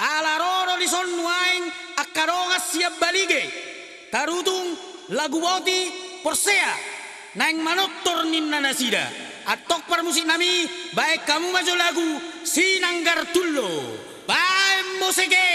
Alaroro di sonnuain akarongas siap balige. Tarutung lagu boti porsea. Nang manottor ninna nasida. Atok permusik nami baik kamu maju lagu Sinanggar Tullo. Baik musike.